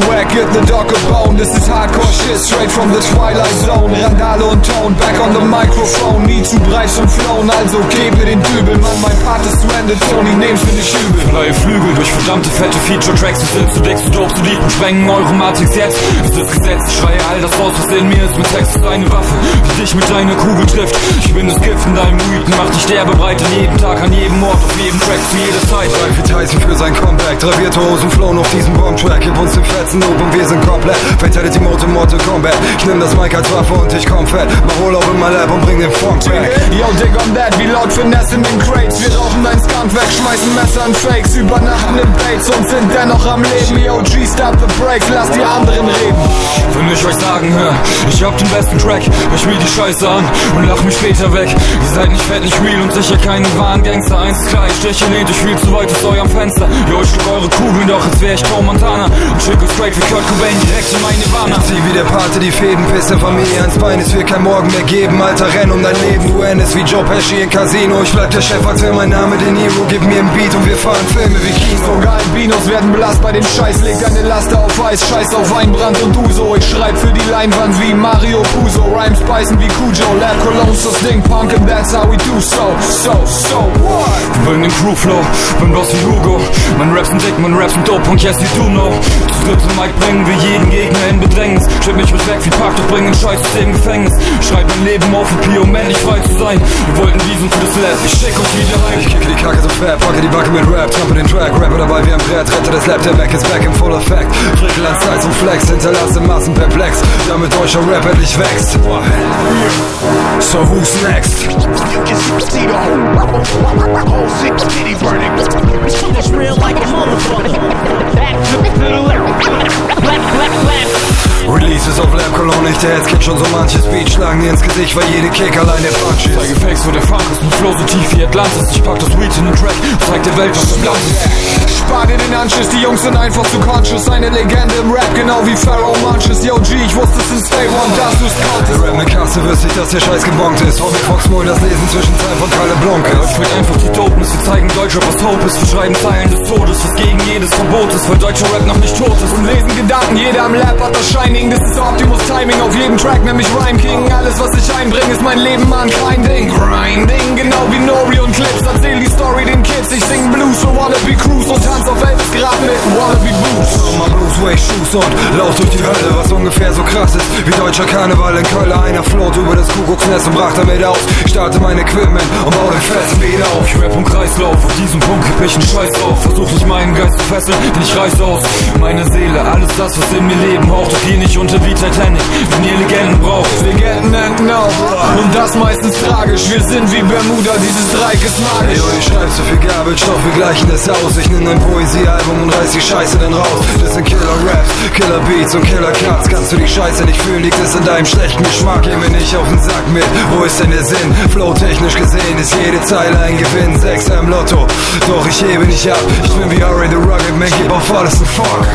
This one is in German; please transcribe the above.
give the dog a bone. This is hardcore shit, straight from the Twilight Zone. Randale und Tone, back on the microphone. Nie zu breit zum Flown, also gebe den Dübel. Mann, mein Part ist stranded, Tony, nehm's mir nicht übel. Neue Flügel durch verdammte fette Feature-Tracks. Du sitzt, du dickst, du dopst, du liebst und sprengen eure Matrix jetzt. Ist Gesetz, ich schreie all das raus, was in mir ist. Mit Text ist eine Waffe, die dich mit deiner Kugel trifft. Ich bin das Gift in deinem Mythen, mach dich sterbebereit an jedem Tag, an jedem Ort, auf jedem Track, zu jeder Zeit. Drei Tyson für sein Comeback, drei Virtuosen flown auf diesem Bomb-Track. Gib uns den fetzen Loop und wir sind komplett. Fatality Mode, Mortal Kombat. Ich nehm das Mic als Waffe und ich komm fett. Mach Urlaub in mein Lab und bring den Funk back. Yo, dig on that, wie laut Finesse in den Crates. Wir rauchen dein Skunk weg, schmeißen Messer an Fakes, übernachten in Bates und sind dennoch am Leben. Yo, G, stop the brakes, lass die anderen reden. Will ich euch sagen, hör, ich hab den besten Track, hör mir die Scheiße an und lach mich später weg. Ihr seid nicht fett, nicht real und sicher keine wahren Gangster. Eins ist klar, ich steche lehnt euch viel zu weit aus eurem Fenster. Jo, ich schluck eure Kugeln, doch als wär ich Joe Montana und schicke straight wie Kurt Cobain direkt in meine Wanne. Sieh wie der Pate die Fäden pisst der Familie ans Bein. Es wird kein Morgen mehr geben, Alter, renn um dein Leben. Du endest wie Joe Pesci in Casino. Ich bleib der Chef, als wär mein Name De Niro. Gib mir ein Beat und wir fahren Filme wie Kino. Sogar Albinos werden belast bei dem Scheiß. Leg deine Laster auf Eis, Scheiß auf Weinbrand und Uso. Ich schreib für die Leinwand wie Mario Puzo. Rhymes beißen wie Cujo. Lab Colognes das Ding, Punk and that's how we do so. So, so, what? Wir bringen den Crew-Flow, bin Boss wie Hugo. Mein Raps sind dick, mein Raps sind dope und yes, you do know. Zu zum Mic bringen wir jeden Gegner in Bedrängnis. Schreib mich mit weg wie Pakt und bringen Scheiß aus dem Gefängnis. Schreib mein Leben auf Pio, um endlich frei zu sein. Wir wollten Visum für das Lab, ich steck euch wieder rein. Ich kicke die Kacke so fett, packe die Backe mit Rap, trampe den Track, Rapper dabei wie am Brett, rette das Lab, der Back ist back in full effect. Frickel an Styles und Flex, hinterlasse Massen perplex, damit euer Rap endlich wächst. So who's next? You can see the whole, whole city burning. Real like a motherfucker. Back to Releases auf Lab Cologne, ich der Headskick schon so manches Beat schlagen dir ins Gesicht, weil jede Kick allein der Punch ist. Zeige Fakes, wo der Funk ist, mit Flow so tief wie Atlantis. Ich pack das Weed in den Track, zeig der Welt, was im Land ist. Spar dir den Anschiss, die Jungs sind einfach zu conscious. Eine Legende im Rap, genau wie Pharaoh Munches. Yo, G, ich wusste since day one, dass du's Der. Rap mit Kasse wüsste ich, dass der Scheiß gebongt ist. Hobby Fox Moll, das Lesen zwischen Zeilen von Kalle Blonke. Ich will einfach die Dopeness, wir zeigen Deutschrap, was Hope ist. Wir schreiben Zeilen des Todes, was gegen jedes Verbot ist, weil deutscher Rap noch nicht tot ist. Und lesen Gedanken, jeder am Lab hat das Shining. Das ist Optimus Timing auf jedem Track, nämlich Rhyme King. Alles, was ich einbringe, ist mein Leben, Mann, Grinding. Grinding, genau Shoes und lauf durch die Hölle, was ungefähr so krass ist wie deutscher Karneval in Köln. Einer float über das Kuckucksnest und brach damit aus. Ich starte mein Equipment und baue den fetzen Beat auf. Ich rap im Kreislauf, auf diesem Punkt kipp ich einen Scheiß drauf. Versuch nicht meinen Geist zu fesseln, denn ich reiß aus. Meine Seele, alles das, was in mir leben haucht, doch geh nicht unter wie Titanic, wenn ihr Legenden braucht. Legenden entnau. Und das meistens tragisch. Wir sind wie Bermuda, dieses Dreieck ist magisch. Ey, ich schreib so viel Gabelstoff, wir gleichen das aus. Ich nehm ein Poesiealbum und reiß die Scheiße dann raus. Das sind Killer Raps, Killer Beats und Killer Cuts. Kannst du die Scheiße nicht fühlen, liegt es an deinem schlechten Geschmack. Geh mir nicht auf den Sack mit, wo ist denn der Sinn? Flow-technisch gesehen ist jede Zeile ein Gewinn. Sechs im Lotto, doch ich hebe nicht ab. Ich bin wie Ari the Rugged Man, gib auf alles ein Fuck.